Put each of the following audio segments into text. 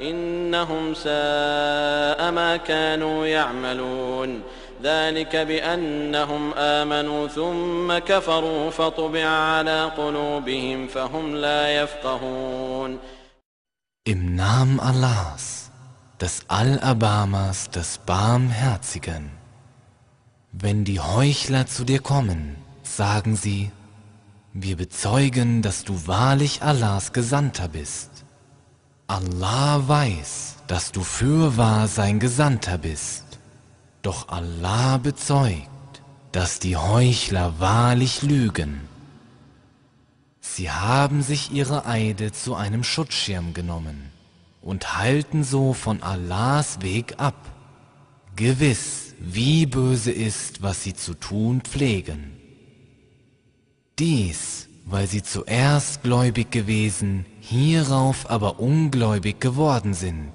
إنهم ساء ما كانوا يعملون ذلك بأنهم آمنوا ثم كفروا فطبع على قلوبهم فهم لا يفقهون Im Namen Allahs, des Allerbarmers, des Barmherzigen. Wenn die Heuchler zu dir kommen, sagen sie, wir bezeugen, dass du wahrlich Allahs Gesandter bist. Allah weiß, dass du fürwahr sein Gesandter bist. Doch Allah bezeugt, dass die Heuchler wahrlich lügen. Sie haben sich ihre Eide zu einem Schutzschirm genommen und halten so von Allahs Weg ab. Gewiss, wie böse ist, was sie zu tun pflegen. Dies, weil sie zuerst gläubig gewesen, hierauf aber ungläubig geworden sind.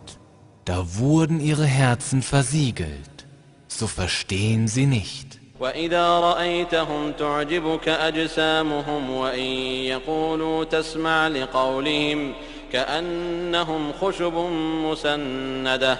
Da wurden ihre Herzen versiegelt so verstehen sie nicht. وإذا رأيتهم تعجبك أجسامهم وإن يقولوا تسمع لقولهم كأنهم خشب مسندة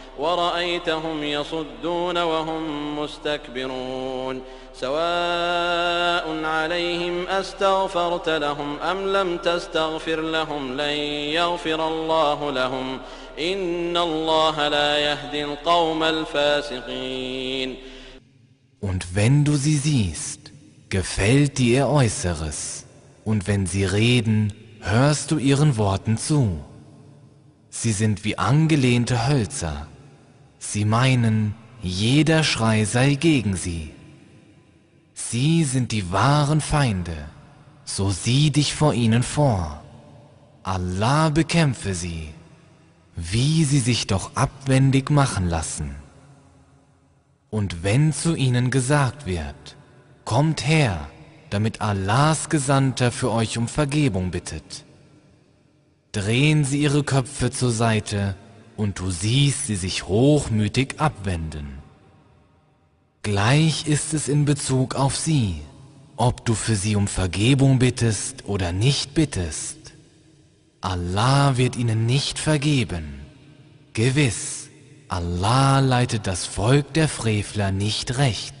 يصدون وهم مستكبرون سواء عليهم أستغفرت لهم أم لم تستغفر لهم لن يغفر الله لهم إن الله لا يهدي القوم الفاسقين Und wenn du sie siehst, gefällt dir ihr Äußeres, und wenn sie reden, hörst du ihren Worten zu. Sie sind wie angelehnte Hölzer. Sie meinen, jeder Schrei sei gegen sie. Sie sind die wahren Feinde, so sieh dich vor ihnen vor. Allah bekämpfe sie, wie sie sich doch abwendig machen lassen. Und wenn zu ihnen gesagt wird, Kommt her, damit Allahs Gesandter für euch um Vergebung bittet. Drehen sie ihre Köpfe zur Seite und du siehst sie sich hochmütig abwenden. Gleich ist es in Bezug auf sie, ob du für sie um Vergebung bittest oder nicht bittest. Allah wird ihnen nicht vergeben. Gewiss, Allah leitet das Volk der Frevler nicht recht.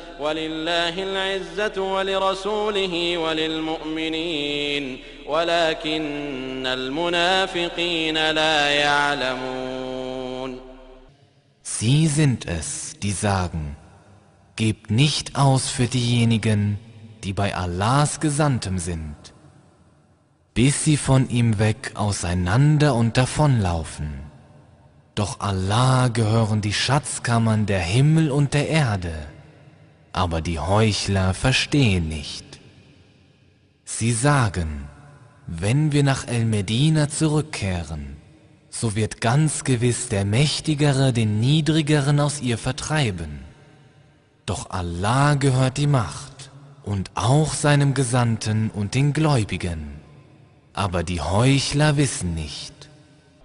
ولله العزة ولرسوله وللمؤمنين ولكن المنافقين لا يعلمون Sie sind es, die sagen, gebt nicht aus für diejenigen, die bei Allahs Gesandtem sind, bis sie von ihm weg auseinander und davonlaufen. Doch Allah gehören die Schatzkammern der Himmel und der Erde, aber die Heuchler verstehen nicht. Sie sagen, wenn wir nach El-Medina zurückkehren, so wird ganz gewiss der Mächtigere den Niedrigeren aus ihr vertreiben. Doch Allah gehört die Macht und auch seinem Gesandten und den Gläubigen. Aber die Heuchler wissen nicht.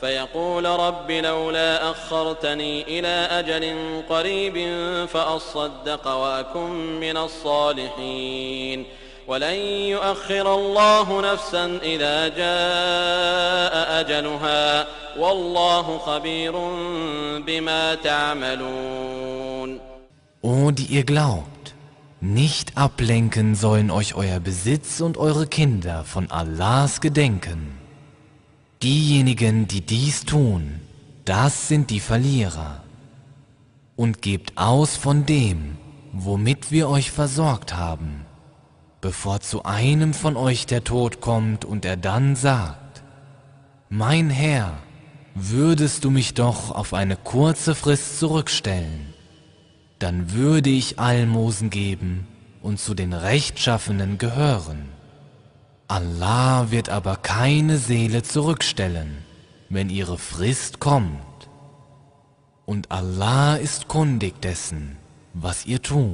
فيقول رب لولا أخرتني إلى أجل قريب فأصدق وأكن من الصالحين. ولن يؤخر الله نفسا إذا جاء أجلها. والله خبير بما تعملون. Die ihr glaubt, nicht ablenken sollen euch euer Besitz und eure Kinder von Allahs Gedenken. Diejenigen, die dies tun, das sind die Verlierer. Und gebt aus von dem, womit wir euch versorgt haben, bevor zu einem von euch der Tod kommt und er dann sagt, Mein Herr, würdest du mich doch auf eine kurze Frist zurückstellen, dann würde ich Almosen geben und zu den Rechtschaffenen gehören. Allah wird aber keine Seele zurückstellen, wenn ihre Frist kommt. Und Allah ist kundig dessen, was ihr tut.